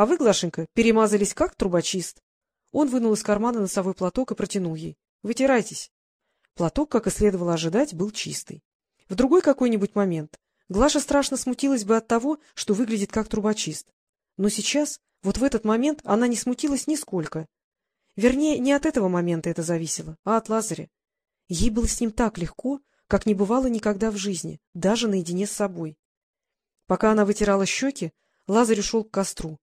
А вы, Глашенька, перемазались как трубочист. Он вынул из кармана носовой платок и протянул ей. — Вытирайтесь. Платок, как и следовало ожидать, был чистый. В другой какой-нибудь момент Глаша страшно смутилась бы от того, что выглядит как трубочист. Но сейчас, вот в этот момент, она не смутилась нисколько. Вернее, не от этого момента это зависело, а от Лазаря. Ей было с ним так легко, как не бывало никогда в жизни, даже наедине с собой. Пока она вытирала щеки, Лазарь ушел к костру.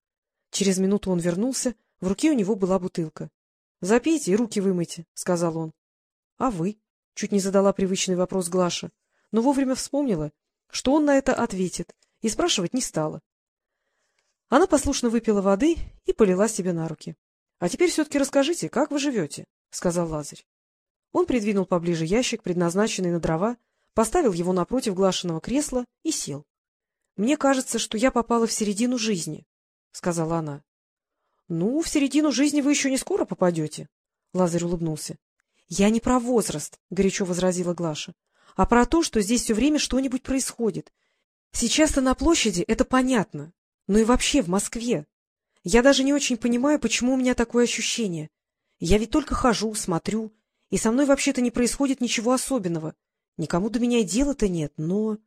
Через минуту он вернулся, в руке у него была бутылка. — Запейте и руки вымойте, — сказал он. — А вы? — чуть не задала привычный вопрос Глаша, но вовремя вспомнила, что он на это ответит, и спрашивать не стала. Она послушно выпила воды и полила себе на руки. — А теперь все-таки расскажите, как вы живете? — сказал Лазарь. Он придвинул поближе ящик, предназначенный на дрова, поставил его напротив глашенного кресла и сел. — Мне кажется, что я попала в середину жизни, — сказала она. — Ну, в середину жизни вы еще не скоро попадете, — Лазарь улыбнулся. — Я не про возраст, — горячо возразила Глаша, — а про то, что здесь все время что-нибудь происходит. Сейчас-то на площади это понятно, но и вообще в Москве. Я даже не очень понимаю, почему у меня такое ощущение. Я ведь только хожу, смотрю, и со мной вообще-то не происходит ничего особенного. Никому до меня и дела-то нет, но...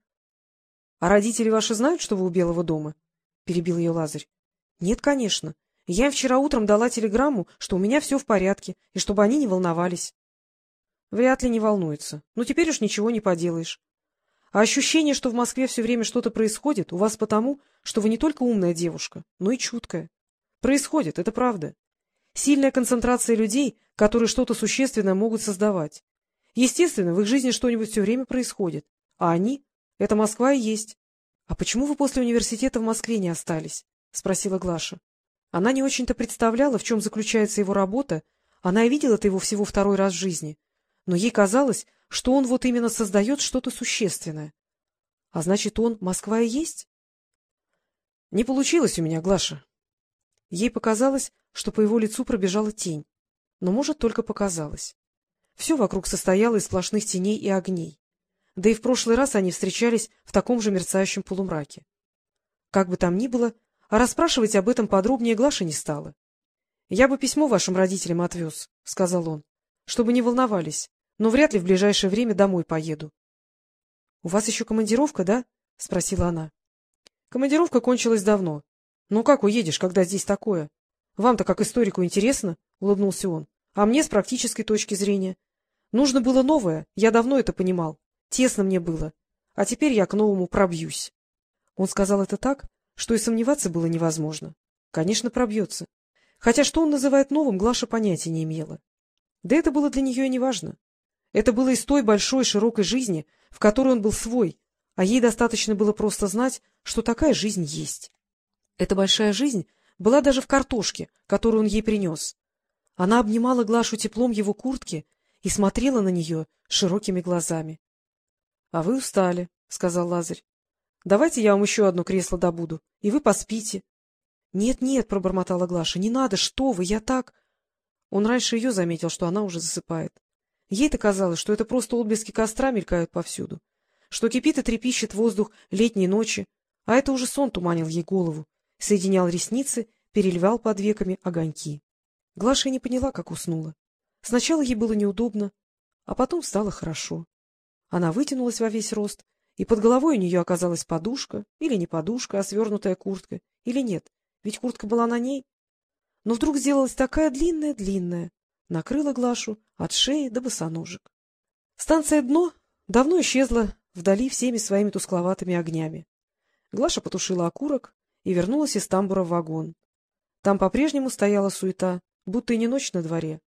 — А родители ваши знают, что вы у Белого дома? — перебил ее Лазарь. — Нет, конечно. Я им вчера утром дала телеграмму, что у меня все в порядке, и чтобы они не волновались. — Вряд ли не волнуются. Но теперь уж ничего не поделаешь. А ощущение, что в Москве все время что-то происходит, у вас потому, что вы не только умная девушка, но и чуткая. Происходит, это правда. Сильная концентрация людей, которые что-то существенное могут создавать. Естественно, в их жизни что-нибудь все время происходит. А они — это Москва и есть. — А почему вы после университета в Москве не остались? — спросила Глаша. Она не очень-то представляла, в чем заключается его работа, она и видела-то его всего второй раз в жизни. Но ей казалось, что он вот именно создает что-то существенное. А значит, он Москва и есть? — Не получилось у меня, Глаша. Ей показалось, что по его лицу пробежала тень. Но, может, только показалось. Все вокруг состояло из сплошных теней и огней. Да и в прошлый раз они встречались в таком же мерцающем полумраке. Как бы там ни было, а расспрашивать об этом подробнее Глаша не стала. — Я бы письмо вашим родителям отвез, — сказал он, — чтобы не волновались, но вряд ли в ближайшее время домой поеду. — У вас еще командировка, да? — спросила она. — Командировка кончилась давно. Ну как уедешь, когда здесь такое? Вам-то как историку интересно, — улыбнулся он. — А мне с практической точки зрения. Нужно было новое, я давно это понимал. Тесно мне было. А теперь я к новому пробьюсь. Он сказал это так, что и сомневаться было невозможно. Конечно, пробьется. Хотя что он называет новым, Глаша понятия не имела. Да это было для нее и неважно. Это было из той большой широкой жизни, в которой он был свой, а ей достаточно было просто знать, что такая жизнь есть. Эта большая жизнь была даже в картошке, которую он ей принес. Она обнимала Глашу теплом его куртки и смотрела на нее широкими глазами. — А вы устали, — сказал Лазарь. — Давайте я вам еще одно кресло добуду, и вы поспите. «Нет, — Нет-нет, — пробормотала Глаша, — не надо, что вы, я так... Он раньше ее заметил, что она уже засыпает. Ей-то казалось, что это просто отблески костра мелькают повсюду, что кипит и трепещет воздух летней ночи, а это уже сон туманил ей голову, соединял ресницы, переливал под веками огоньки. Глаша не поняла, как уснула. Сначала ей было неудобно, а потом стало хорошо. Она вытянулась во весь рост, и под головой у нее оказалась подушка, или не подушка, а свернутая куртка, или нет, ведь куртка была на ней. Но вдруг сделалась такая длинная-длинная, накрыла Глашу от шеи до босоножек. Станция «Дно» давно исчезла вдали всеми своими тускловатыми огнями. Глаша потушила окурок, и вернулась из тамбура в вагон. Там по-прежнему стояла суета, будто и не ночь на дворе.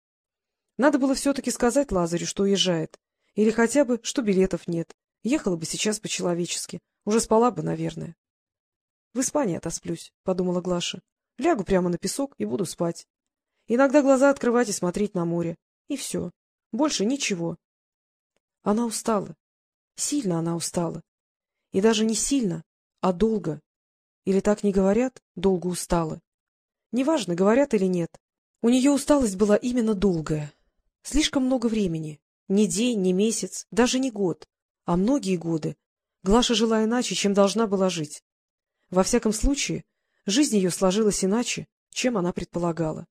Надо было все-таки сказать Лазарю, что уезжает, или хотя бы, что билетов нет. Ехала бы сейчас по-человечески, уже спала бы, наверное. — В Испании отосплюсь, — подумала Глаша. — Лягу прямо на песок и буду спать. Иногда глаза открывать и смотреть на море. И все. Больше ничего. Она устала. Сильно она устала. И даже не сильно, а долго. Или так не говорят, долго устала? Неважно, говорят или нет. У нее усталость была именно долгая. Слишком много времени. Ни день, ни месяц, даже не год, а многие годы. Глаша жила иначе, чем должна была жить. Во всяком случае, Жизнь ее сложилась иначе, чем она предполагала.